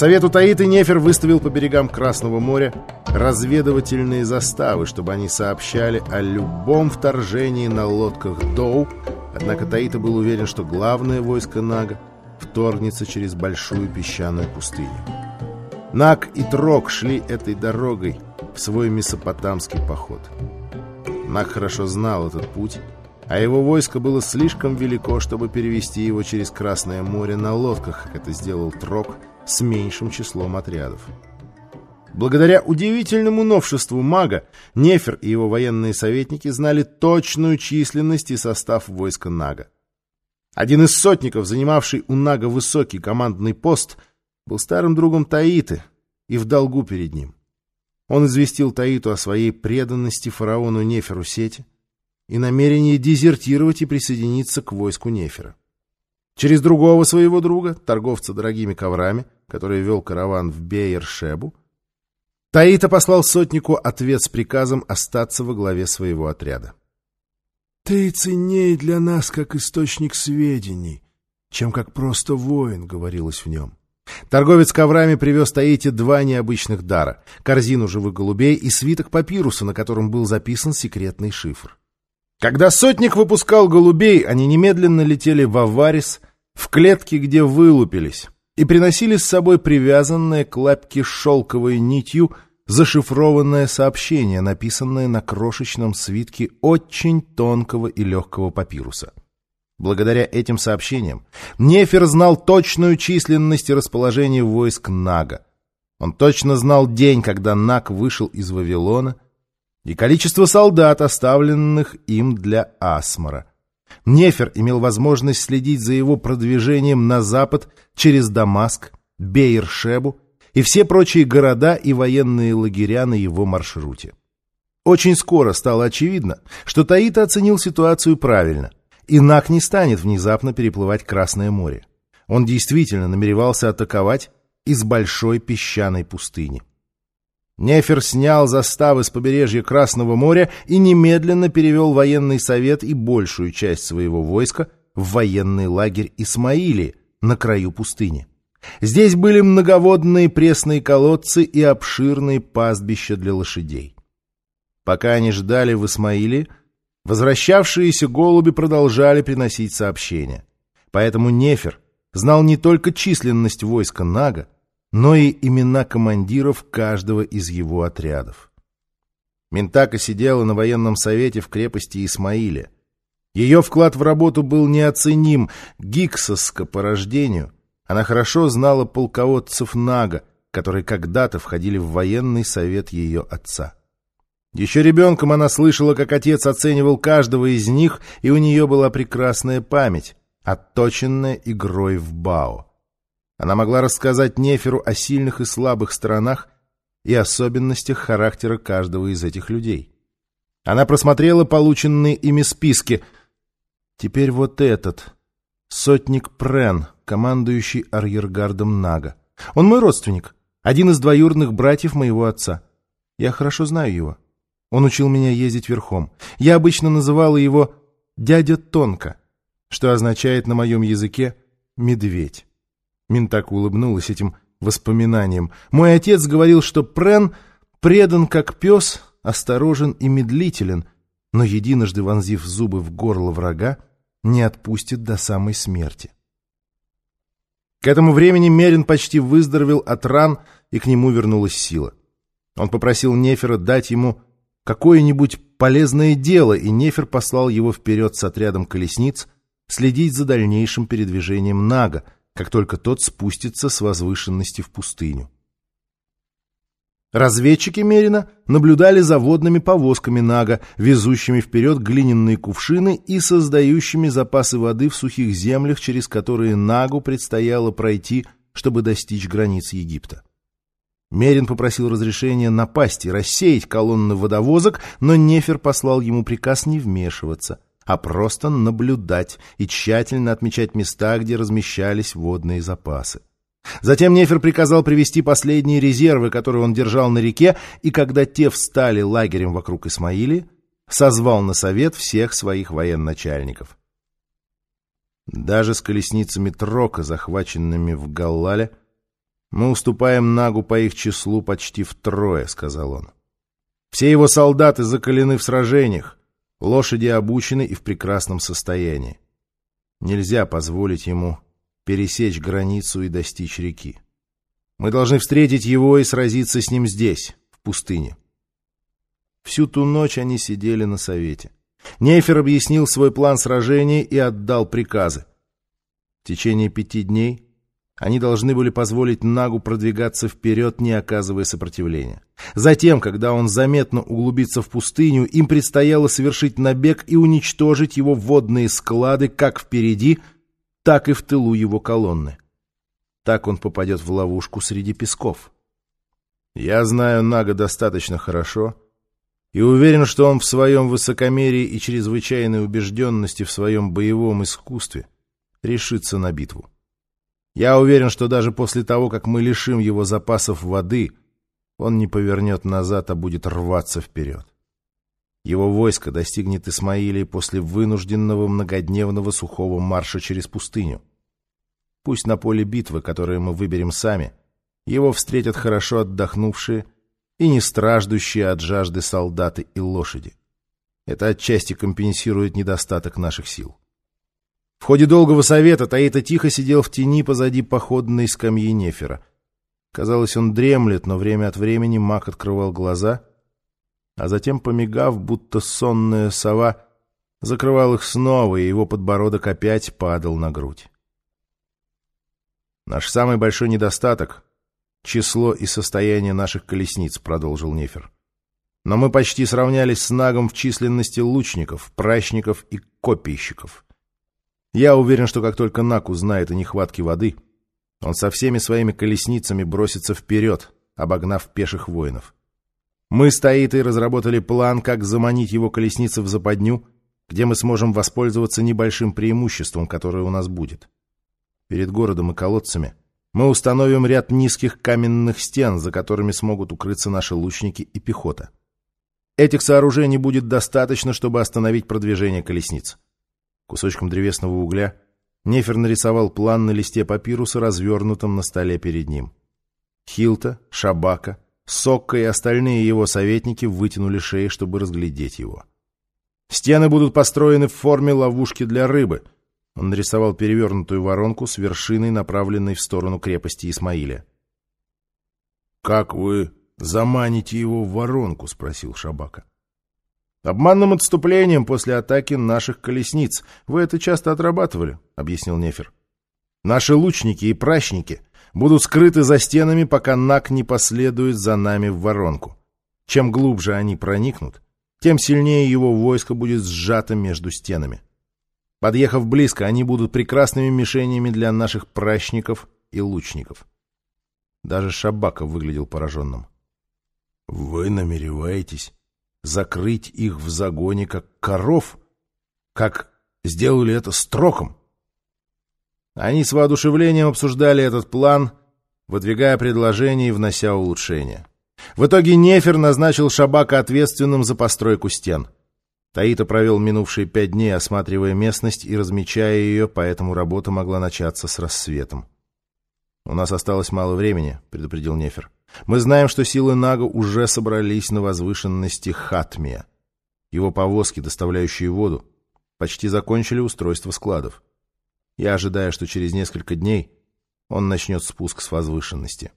совету Таиты Нефер выставил по берегам Красного моря разведывательные заставы, чтобы они сообщали о любом вторжении на лодках Доу, однако Таита был уверен, что главное войско Нага вторгнется через большую песчаную пустыню. Наг и Трок шли этой дорогой в свой месопотамский поход. Наг хорошо знал этот путь, а его войско было слишком велико, чтобы перевести его через Красное море на лодках, как это сделал Трок с меньшим числом отрядов. Благодаря удивительному новшеству мага, Нефер и его военные советники знали точную численность и состав войска Нага. Один из сотников, занимавший у Нага высокий командный пост, был старым другом Таиты и в долгу перед ним. Он известил Таиту о своей преданности фараону Неферу Сети, и намерение дезертировать и присоединиться к войску Нефера. Через другого своего друга, торговца дорогими коврами, который вел караван в Бейер-Шебу, Таита послал сотнику ответ с приказом остаться во главе своего отряда. «Ты ценней для нас, как источник сведений, чем как просто воин», — говорилось в нем. Торговец коврами привез Таите два необычных дара — корзину живых голубей и свиток папируса, на котором был записан секретный шифр. Когда сотник выпускал голубей, они немедленно летели в Аварис, в клетки, где вылупились, и приносили с собой привязанное к лапке шелковой нитью зашифрованное сообщение, написанное на крошечном свитке очень тонкого и легкого папируса. Благодаря этим сообщениям Нефер знал точную численность и расположение войск Нага. Он точно знал день, когда Наг вышел из Вавилона — и количество солдат, оставленных им для Асмара. Нефер имел возможность следить за его продвижением на запад через Дамаск, Бейершебу и все прочие города и военные лагеря на его маршруте. Очень скоро стало очевидно, что Таита оценил ситуацию правильно, и Нак не станет внезапно переплывать Красное море. Он действительно намеревался атаковать из большой песчаной пустыни. Нефер снял заставы с побережья Красного моря и немедленно перевел военный совет и большую часть своего войска в военный лагерь Исмаили на краю пустыни. Здесь были многоводные пресные колодцы и обширные пастбища для лошадей. Пока они ждали в Исмаиле, возвращавшиеся голуби продолжали приносить сообщения. Поэтому Нефер знал не только численность войска Нага, но и имена командиров каждого из его отрядов. Ментака сидела на военном совете в крепости Исмаиле. Ее вклад в работу был неоценим, гиксоска по рождению. Она хорошо знала полководцев Нага, которые когда-то входили в военный совет ее отца. Еще ребенком она слышала, как отец оценивал каждого из них, и у нее была прекрасная память, отточенная игрой в бао. Она могла рассказать Неферу о сильных и слабых сторонах и особенностях характера каждого из этих людей. Она просмотрела полученные ими списки. Теперь вот этот. Сотник Прен, командующий арьергардом Нага. Он мой родственник, один из двоюродных братьев моего отца. Я хорошо знаю его. Он учил меня ездить верхом. Я обычно называла его «дядя Тонко», что означает на моем языке «медведь». Минтак улыбнулась этим воспоминанием. «Мой отец говорил, что Прен предан как пес, осторожен и медлителен, но единожды вонзив зубы в горло врага, не отпустит до самой смерти». К этому времени Мерин почти выздоровел от ран, и к нему вернулась сила. Он попросил Нефера дать ему какое-нибудь полезное дело, и Нефер послал его вперед с отрядом колесниц следить за дальнейшим передвижением Нага, как только тот спустится с возвышенности в пустыню. Разведчики Мерина наблюдали за водными повозками Нага, везущими вперед глиняные кувшины и создающими запасы воды в сухих землях, через которые Нагу предстояло пройти, чтобы достичь границ Египта. Мерин попросил разрешения напасть и рассеять колонны водовозок, но Нефер послал ему приказ не вмешиваться — а просто наблюдать и тщательно отмечать места, где размещались водные запасы. Затем Нефер приказал привести последние резервы, которые он держал на реке, и когда те встали лагерем вокруг Исмаили, созвал на совет всех своих военачальников. Даже с колесницами Трока, захваченными в Галлале, Мы уступаем Нагу по их числу почти втрое, — сказал он. Все его солдаты закалены в сражениях, лошади обучены и в прекрасном состоянии. Нельзя позволить ему пересечь границу и достичь реки. Мы должны встретить его и сразиться с ним здесь, в пустыне. Всю ту ночь они сидели на совете. Нейфер объяснил свой план сражения и отдал приказы. В течение пяти дней они должны были позволить Нагу продвигаться вперед, не оказывая сопротивления. Затем, когда он заметно углубится в пустыню, им предстояло совершить набег и уничтожить его водные склады как впереди, так и в тылу его колонны. Так он попадет в ловушку среди песков. Я знаю Нага достаточно хорошо и уверен, что он в своем высокомерии и чрезвычайной убежденности в своем боевом искусстве решится на битву. Я уверен, что даже после того, как мы лишим его запасов воды, он не повернет назад, а будет рваться вперед. Его войско достигнет Исмаилии после вынужденного многодневного сухого марша через пустыню. Пусть на поле битвы, которое мы выберем сами, его встретят хорошо отдохнувшие и не страждущие от жажды солдаты и лошади. Это отчасти компенсирует недостаток наших сил. В ходе долгого совета Таита тихо сидел в тени позади походной скамьи Нефера. Казалось, он дремлет, но время от времени маг открывал глаза, а затем, помигав, будто сонная сова, закрывал их снова, и его подбородок опять падал на грудь. Наш самый большой недостаток число и состояние наших колесниц», — продолжил Нефер. «Но мы почти сравнялись с Нагом в численности лучников, пращников и копийщиков. Я уверен, что как только Наг узнает о нехватке воды, он со всеми своими колесницами бросится вперед, обогнав пеших воинов. Мы с Таитой разработали план, как заманить его колесницы в западню, где мы сможем воспользоваться небольшим преимуществом, которое у нас будет. Перед городом и колодцами — мы установим ряд низких каменных стен, за которыми смогут укрыться наши лучники и пехота. Этих сооружений будет достаточно, чтобы остановить продвижение колесниц. Кусочком древесного угля Нефер нарисовал план на листе папируса, развернутом на столе перед ним. Хилта, Шабака, Сокка и остальные его советники вытянули шеи, чтобы разглядеть его. Стены будут построены в форме ловушки для рыбы — он нарисовал перевернутую воронку с вершиной, направленной в сторону крепости Исмаиля. «Как вы заманите его в воронку?» — спросил Шабака. «Обманным отступлением после атаки наших колесниц. Вы это часто отрабатывали», — объяснил Нефер. «Наши лучники и пращники будут скрыты за стенами, пока Нак не последует за нами в воронку. Чем глубже они проникнут, тем сильнее его войско будет сжато между стенами». Подъехав близко, они будут прекрасными мишенями для наших пращников и лучников. Даже Шабака выглядел пораженным. — Вы намереваетесь закрыть их в загоне, как коров? Как сделали это с троком? Они с воодушевлением обсуждали этот план, выдвигая предложения и внося улучшения. В итоге Нефер назначил Шабака ответственным за постройку стен — Таита провел минувшие пять дней, осматривая местность и размечая ее, поэтому работа могла начаться с рассветом. «У нас осталось мало времени», — предупредил Нефер. «Мы знаем, что силы Нага уже собрались на возвышенности Хатмия. Его повозки, доставляющие воду, почти закончили устройство складов. Я ожидаю, что через несколько дней он начнет спуск с возвышенности».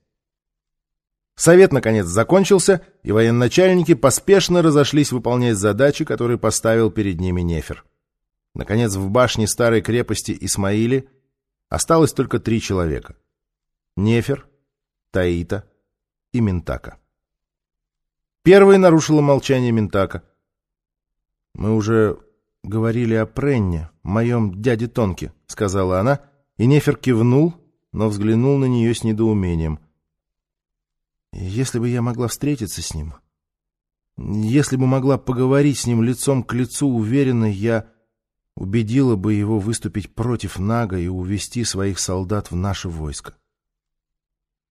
Совет, наконец, закончился, и военачальники поспешно разошлись выполнять задачи, которые поставил перед ними Нефер. Наконец, в башне старой крепости Исмаили осталось только три человека. Нефер, Таита и Ментака. Первой нарушила молчание Ментака. «Мы уже говорили о Пренне, моем дяде Тонке», — сказала она, и Нефер кивнул, но взглянул на нее с недоумением. Если бы я могла встретиться с ним, если бы могла поговорить с ним лицом к лицу, уверенно, я убедила бы его выступить против Нага и увести своих солдат в наше войско. —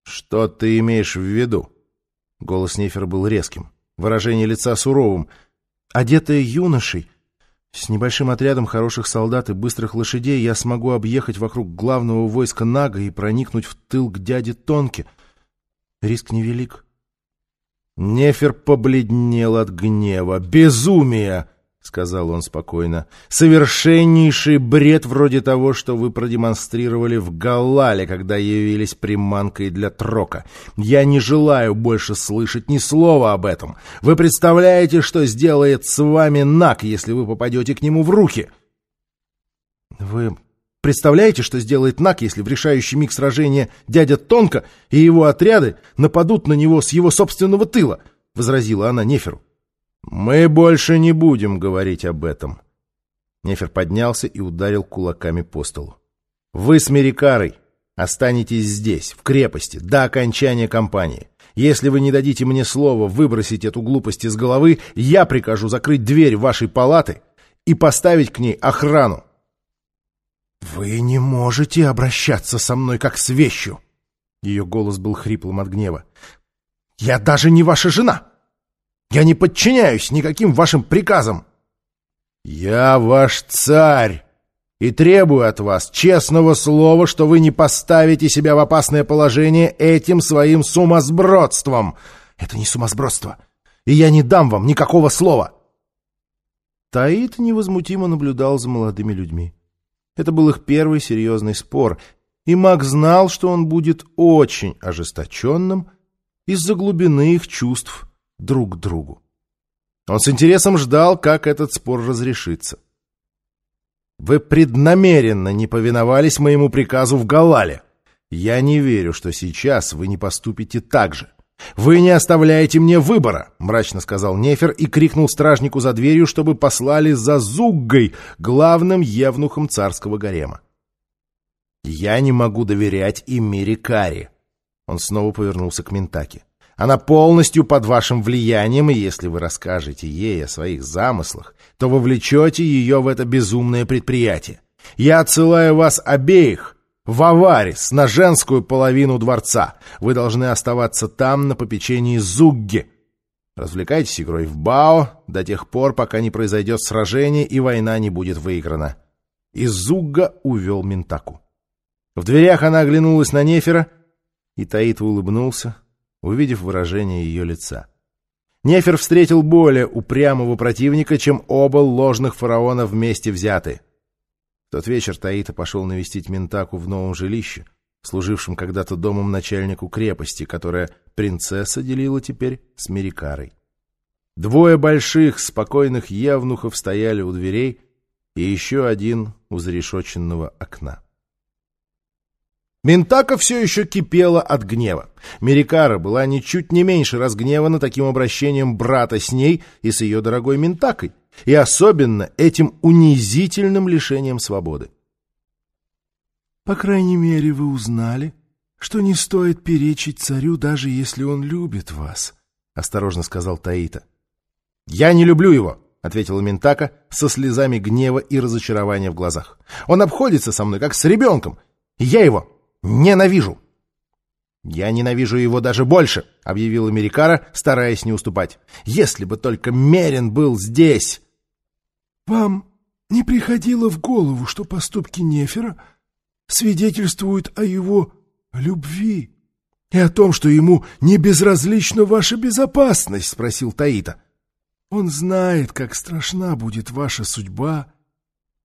Что ты имеешь в виду? Голос Нефера был резким, выражение лица суровым. Одетая юношей, С небольшим отрядом хороших солдат и быстрых лошадей я смогу объехать вокруг главного войска Нага и проникнуть в тыл к дяде Тонке. Риск невелик. Нефер побледнел от гнева. «Безумие!» — сказал он спокойно. «Совершеннейший бред вроде того, что вы продемонстрировали в Галале, когда явились приманкой для Трока. Я не желаю больше слышать ни слова об этом. Вы представляете, что сделает с вами Нак, если вы попадете к нему в руки?» «Вы представляете, что сделает Нак, если в решающий миг сражения дядя Тонко и его отряды нападут на него с его собственного тыла?» — возразила она Неферу. «Мы больше не будем говорить об этом». Нефер поднялся и ударил кулаками по столу. «Вы с Мерикарой останетесь здесь, в крепости, до окончания кампании. Если вы не дадите мне слова выбросить эту глупость из головы, я прикажу закрыть дверь вашей палаты и поставить к ней охрану». «Вы не можете обращаться со мной как с вещью!» Ее голос был хриплым от гнева. «Я даже не ваша жена!» Я не подчиняюсь никаким вашим приказам. Я ваш царь и требую от вас честного слова, что вы не поставите себя в опасное положение этим своим сумасбродством. Это не сумасбродство, и я не дам вам никакого слова. Таит невозмутимо наблюдал за молодыми людьми. Это был их первый серьезный спор, и маг знал, что он будет очень ожесточенным из-за глубины их чувств друг другу. Он с интересом ждал, как этот спор разрешится. «Вы преднамеренно не повиновались моему приказу в Галале. Я не верю, что сейчас вы не поступите так же. Вы не оставляете мне выбора», — мрачно сказал Нефер и крикнул стражнику за дверью, чтобы послали за Зуггой, главным евнухом царского гарема. «Я не могу доверять и Мирикаре». Он снова повернулся к Ментаке. Она полностью под вашим влиянием, и если вы расскажете ей о своих замыслах, то вовлечете ее в это безумное предприятие. Я отсылаю вас обеих в Аварис, на женскую половину дворца. Вы должны оставаться там на попечении Зугги. Развлекайтесь игрой в Бао до тех пор, пока не произойдет сражение и война не будет выиграна. И Зугга увел Ментаку. В дверях она оглянулась на Нефера, и Таит улыбнулся, увидев выражение ее лица. Нефер встретил более упрямого противника, чем оба ложных фараона вместе взяты. В тот вечер Таита пошел навестить Ментаку в новом жилище, служившем когда-то домом начальнику крепости, которая принцесса делила теперь с Мерикарой. Двое больших, спокойных евнухов стояли у дверей, и еще один у зарешоченного окна. Ментака все еще кипела от гнева. Мерикара была ничуть не меньше разгневана таким обращением брата с ней и с ее дорогой Ментакой, и особенно этим унизительным лишением свободы. «По крайней мере, вы узнали, что не стоит перечить царю, даже если он любит вас», — осторожно сказал Таита. «Я не люблю его», — ответила Ментака со слезами гнева и разочарования в глазах. «Он обходится со мной, как с ребенком, и я его Ненавижу!» «Я ненавижу его даже больше», — объявил Америкара, стараясь не уступать. «Если бы только Мерин был здесь!» «Вам не приходило в голову, что поступки Нефера свидетельствуют о его любви и о том, что ему не безразлична ваша безопасность?» — спросил Таита. «Он знает, как страшна будет ваша судьба,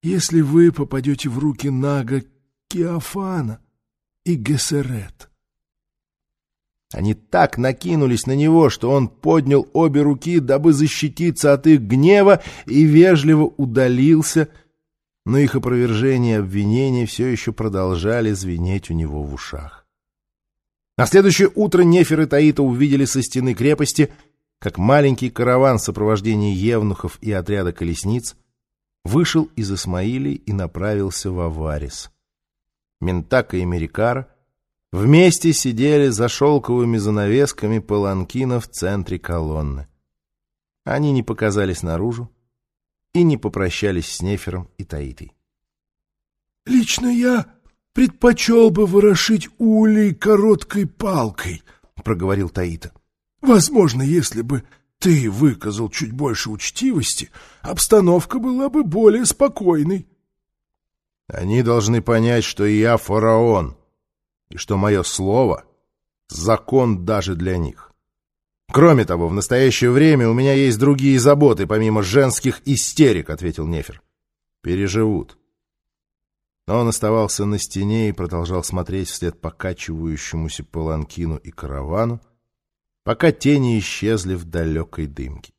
если вы попадете в руки Нага Киофана» и Гессерет. Они так накинулись на него, что он поднял обе руки, дабы защититься от их гнева, и вежливо удалился, но их опровержения и обвинения все еще продолжали звенеть у него в ушах. На следующее утро Нефер и Таита увидели со стены крепости, как маленький караван в сопровождении евнухов и отряда колесниц вышел из Исмаилии и направился в Аварис. Ментака и Мерикара вместе сидели за шелковыми занавесками паланкина в центре колонны. Они не показались наружу и не попрощались с Нефером и Таитой. «Лично я предпочел бы ворошить улей короткой палкой», — проговорил Таита. «Возможно, если бы ты выказал чуть больше учтивости, обстановка была бы более спокойной. Они должны понять, что я фараон, и что мое слово — закон даже для них. Кроме того, в настоящее время у меня есть другие заботы, помимо женских истерик, — ответил Нефер. Переживут. Но он оставался на стене и продолжал смотреть вслед покачивающемуся паланкину и каравану, пока тени исчезли в далекой дымке.